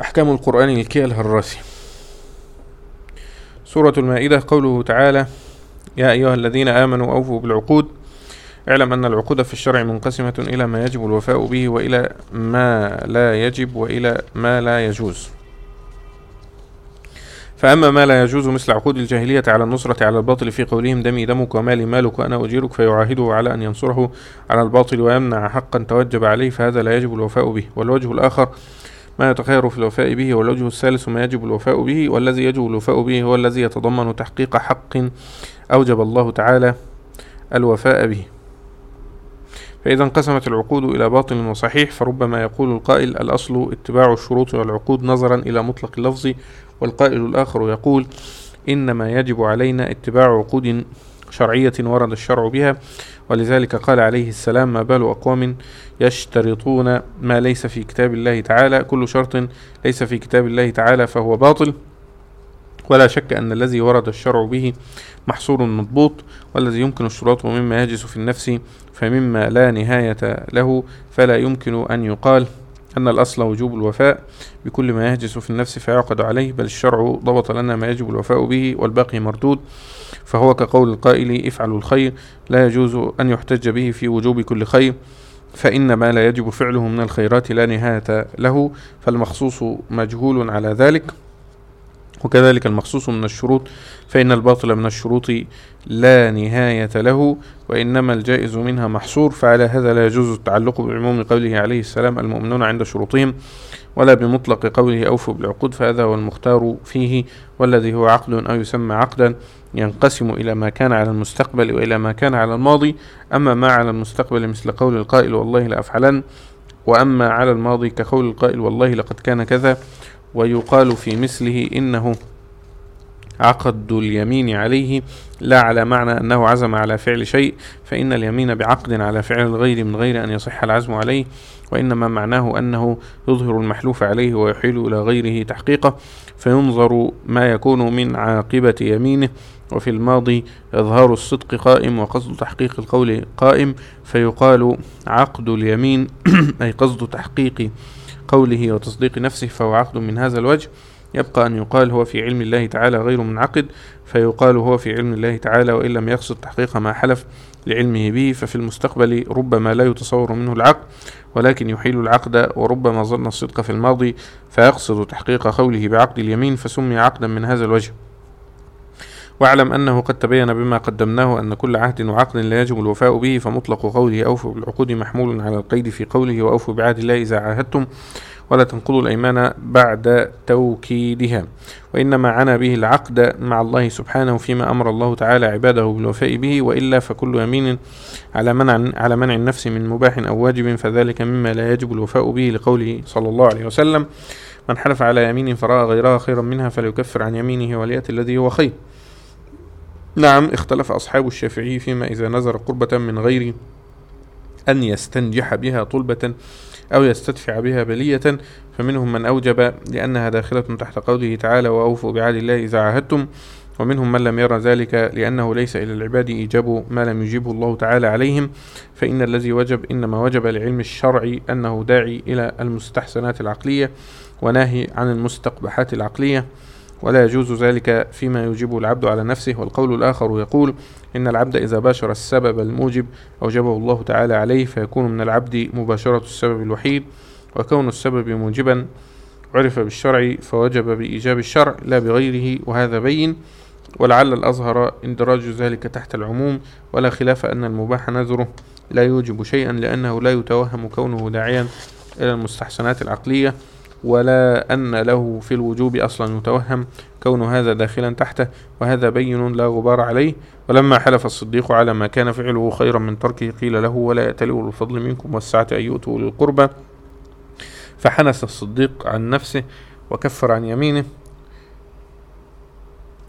أحكام القرآن الكي الهراسي سورة المائدة قوله تعالى يا أيها الذين آمنوا أوفوا بالعقود. اعلم أن العقود في الشرع منقسمة إلى ما يجب الوفاء به وإلى ما لا يجب وإلى ما لا يجوز. فأما ما لا يجوز مثل عقود الجاهلية على النصرة على الباطل في قولهم دمي دمك ومالي مالك وأنا أجيرك فيعاهده على أن ينصره على الباطل ويمنع حقا توجب عليه فهذا لا يجب الوفاء به. والوجه الآخر ما يتخير في الوفاء به والوجه الثالث ما يجب الوفاء به والذي يجب الوفاء به هو الذي يتضمن تحقيق حق أوجب الله تعالى الوفاء به. فإذا انقسمت العقود إلى باطل وصحيح فربما يقول القائل الأصل اتباع الشروط والعقود نظرا إلى مطلق اللفظ والقائل الآخر يقول إنما يجب علينا اتباع عقود شرعية ورد الشرع بها ولذلك قال عليه السلام ما بال أقوام يشترطون ما ليس في كتاب الله تعالى كل شرط ليس في كتاب الله تعالى فهو باطل ولا شك أن الذي ورد الشرع به محصور مضبوط والذي يمكن اشتراطه مما يجلس في النفس فمما لا نهاية له فلا يمكن أن يقال أن الأصل وجوب الوفاء بكل ما يهجس في النفس فيعقد عليه بل الشرع ضبط لنا ما يجب الوفاء به والباقي مردود. فهو كقول القائل افعلوا الخير لا يجوز أن يحتج به في وجوب كل خير فإن ما لا يجب فعله من الخيرات لا نهاية له فالمخصوص مجهول على ذلك. وكذلك المخصوص من الشروط فإن الباطل من الشروط لا نهاية له وإنما الجائز منها محصور فعلى هذا لا يجوز التعلق بعموم قوله عليه السلام المؤمنون عند شروطهم. ولا بمطلق قوله أوفوا بالعقود فهذا هو المختار فيه والذي هو عقد أو يسمى عقدا ينقسم إلى ما كان على المستقبل وإلى ما كان على الماضي. أما ما على المستقبل مثل قول القائل والله لأفعلن وأما على الماضي كقول القائل والله لقد كان كذا ويقال في مثله إنه عقد اليمين عليه لا على معنى أنه عزم على فعل شيء فإن اليمين بعقد على فعل الغير من غير أن يصح العزم عليه وإنما معناه أنه يظهر المحلوف عليه ويحيل إلى غيره تحقيقه فينظر ما يكون من عاقبة يمينه وفي الماضي إظهار الصدق قائم وقصد تحقيق القول قائم فيقال عقد اليمين أي قصد تحقيق قوله وتصديق نفسه فهو عقد من هذا الوجه. يبقى أن يقال هو في علم الله تعالى غير منعقد فيقال هو في علم الله تعالى وإن لم يقصد تحقيق ما حلف لعلمه به ففي المستقبل ربما لا يتصور منه العقد ولكن يحيل العقد وربما ظن الصدق في الماضي فيقصد تحقيق قوله بعقد اليمين فسمي عقدا من هذا الوجه. واعلم أنه قد تبين بما قدمناه أن كل عهد وعقد لا يجب الوفاء به فمطلق قوله أوفوا بالعقود محمول على القيد في قوله وأوفوا بعهد الله إذا عاهدتم. ولا تنقضوا الأيمان بعد توكيدها. وإنما عنا به العقد مع الله سبحانه فيما أمر الله تعالى عباده بالوفاء به وإلا فكل يمين على منع على منع النفس من مباح أو واجب فذلك مما لا يجب الوفاء به لقوله صلى الله عليه وسلم من حلف على يمين فرأى غيرها خيرا منها فليكفر عن يمينه وليأتي الذي هو خير. نعم اختلف أصحاب الشافعي فيما إذا نذر قربة من غير أن يستنجح بها طلبة أو يستدفع بها بلية فمنهم من أوجب لأنها داخلة تحت قوله تعالى وأوفوا بعهد الله إذا عاهدتم. ومنهم من لم يرى ذلك لأنه ليس إلى العباد إيجاب ما لم يجيبه الله تعالى عليهم. فإن الذي وجب إنما وجب لعلم الشرع أنه داعي إلى المستحسنات العقلية وناهي عن المستقبحات العقلية. ولا يجوز ذلك فيما يوجبه العبد على نفسه. والقول الآخر يقول إن العبد إذا باشر السبب الموجب أوجبه الله تعالى عليه فيكون من العبد مباشرة السبب الوحيد. وكون السبب موجبا عرف بالشرع فوجب بإيجاب الشرع لا بغيره وهذا بين. ولعل الأظهر إندراج ذلك تحت العموم ولا خلاف أن المباح نذره لا يوجب شيئا لأنه لا يتوهم كونه داعيا إلى المستحسنات العقلية. ولا أن له في الوجوب أصلا يتوهم كون هذا داخلا تحته وهذا بين لا غبار عليه. ولما حلف الصديق على ما كان فعله خيرا من تركه قيل له ولا يأتلوا الفضل منكم والسعة أن يؤتوا للقربى. فحنس الصديق عن نفسه وكفر عن يمينه.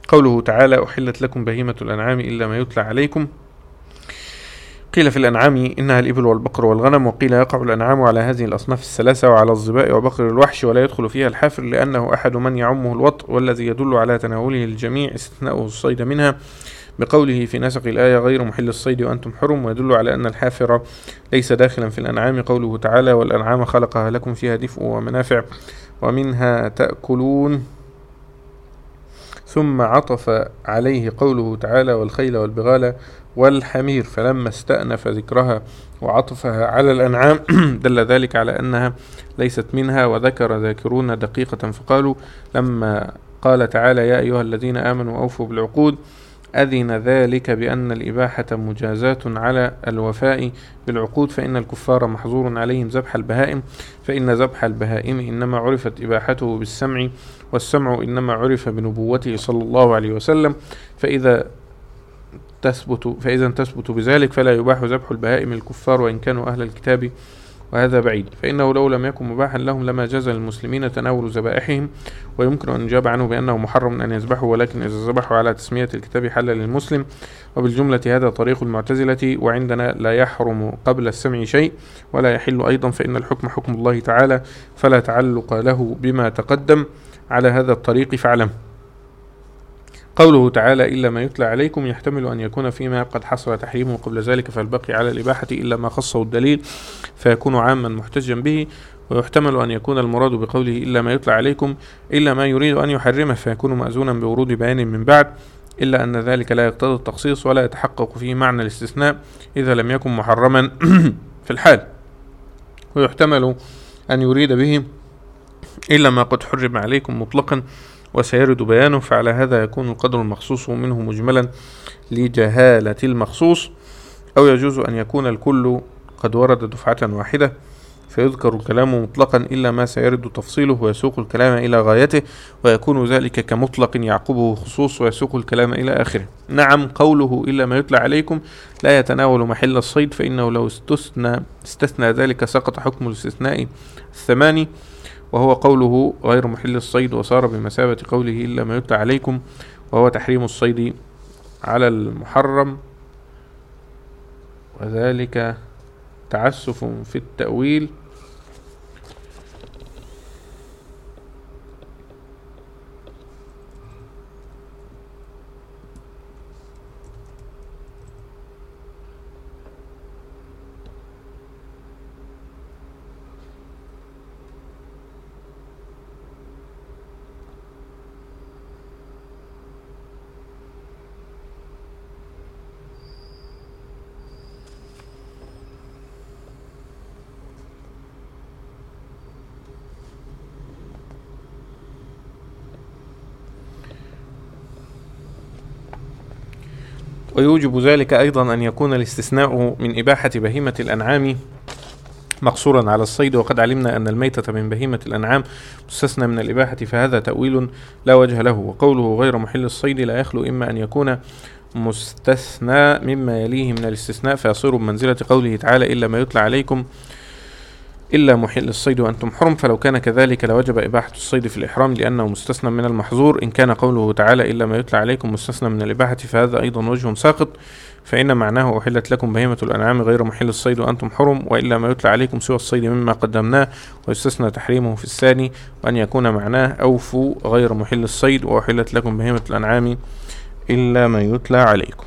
قوله تعالى أحلت لكم بهيمة الأنعام إلا ما يتلى عليكم. قيل في الأنعام إنها الإبل والبقر والغنم وقيل يقع الأنعام على هذه الأصناف الثلاثة وعلى الظباء وبقر الوحش ولا يدخل فيها الحافر لأنه أحد من يعمه الوطء والذي يدل على تناوله الجميع استثناؤه الصيد منها. بقوله في نسق الآية غير محل الصيد وأنتم حرم ويدل على أن الحافر ليس داخلا في الأنعام. قوله تعالى والأنعام خلقها لكم فيها دفء ومنافع ومنها تأكلون ثم عطف عليه قوله تعالى والخيل والبغال والحمير. فلما استأنف ذكرها وعطفها على الأنعام دل ذلك على أنها ليست منها وذكر ذاكرون دقيقة فقالوا لما قال تعالى يا أيها الذين آمنوا أوفوا بالعقود. أذن ذلك بأن الإباحة مجازاة على الوفاء بالعقود فإن الكفار محظور عليهم ذبح البهائم فإن ذبح البهائم إنما عرفت إباحته بالسمع والسمع إنما عرف بنبوته صلى الله عليه وسلم فإذا تثبت فإذا تثبت بذلك فلا يباح ذبح البهائم الكفار وإن كانوا أهل الكتاب وهذا بعيد. فإنه لو لم يكن مباحا لهم لما جاز للمسلمين تناول ذبائحهم ويمكن أن يجاب عنه بأنه محرم أن يذبحوا ولكن إذا ذبحوا على تسمية الكتاب حل للمسلم. وبالجملة هذا طريق المعتزلة وعندنا لا يحرم قبل السمع شيء ولا يحل أيضا فإن الحكم حكم الله تعالى فلا تعلق له بما تقدم. على هذا الطريق فاعلم. قوله تعالى إلا ما يتلى عليكم يحتمل أن يكون فيما قد حصل تحريمه قبل ذلك فالبقي على الإباحة إلا ما خصه الدليل فيكون عاما محتجا به ويحتمل أن يكون المراد بقوله إلا ما يتلى عليكم إلا ما يريد أن يحرمه فيكون مأزونا بورود بيان من بعد إلا أن ذلك لا يقتضي التخصيص ولا يتحقق فيه معنى الاستثناء إذا لم يكن محرما في الحال. ويحتمل أن يريد به إلا ما قد حرم عليكم مطلقا وسيرد بيانه فعلى هذا يكون القدر المخصوص منه مجملا لجهالة المخصوص أو يجوز أن يكون الكل قد ورد دفعة واحدة. فيذكر الكلام مطلقا إلا ما سيرد تفصيله ويسوق الكلام إلى غايته ويكون ذلك كمطلق يعقبه خصوص ويسوق الكلام إلى آخره. نعم قوله إلا ما يتلى عليكم لا يتناول محل الصيد فإنه لو استثنى, استثنى ذلك سقط حكم الاستثناء الثماني. وهو قوله غير محل الصيد وصار بمثابة قوله إلا ما يتلى عليكم وهو تحريم الصيد على المحرم. وذلك تعسف في التأويل ويوجب ذلك أيضا أن يكون الاستثناء من إباحة بهيمة الأنعام مقصورا على الصيد. وقد علمنا أن الميتة من بهيمة الأنعام مستثنى من الإباحة فهذا تأويل لا وجه له. وقوله غير محل الصيد لا يخلو إما أن يكون مستثنى مما يليه من الاستثناء. فيصير بمنزلة قوله تعالى إلا ما يتلى عليكم إلا محل الصيد وأنتم حرم فلو كان كذلك لوجب إباحة الصيد في الإحرام لأنه مستثنى من المحظور إن كان قوله تعالى إلا ما يتلى عليكم مستثنى من الإباحة فهذا أيضا وجه ساقط فإن معناه أحلت لكم بهيمة الأنعام غير محل الصيد وأنتم حرم وإلا ما يتلى عليكم سوى الصيد مما قدمناه ويستثنى تحريمه في الثاني وأن يكون معناه أوفوا غير محل الصيد وأحلت لكم بهيمة الأنعام إلا ما يتلى عليكم.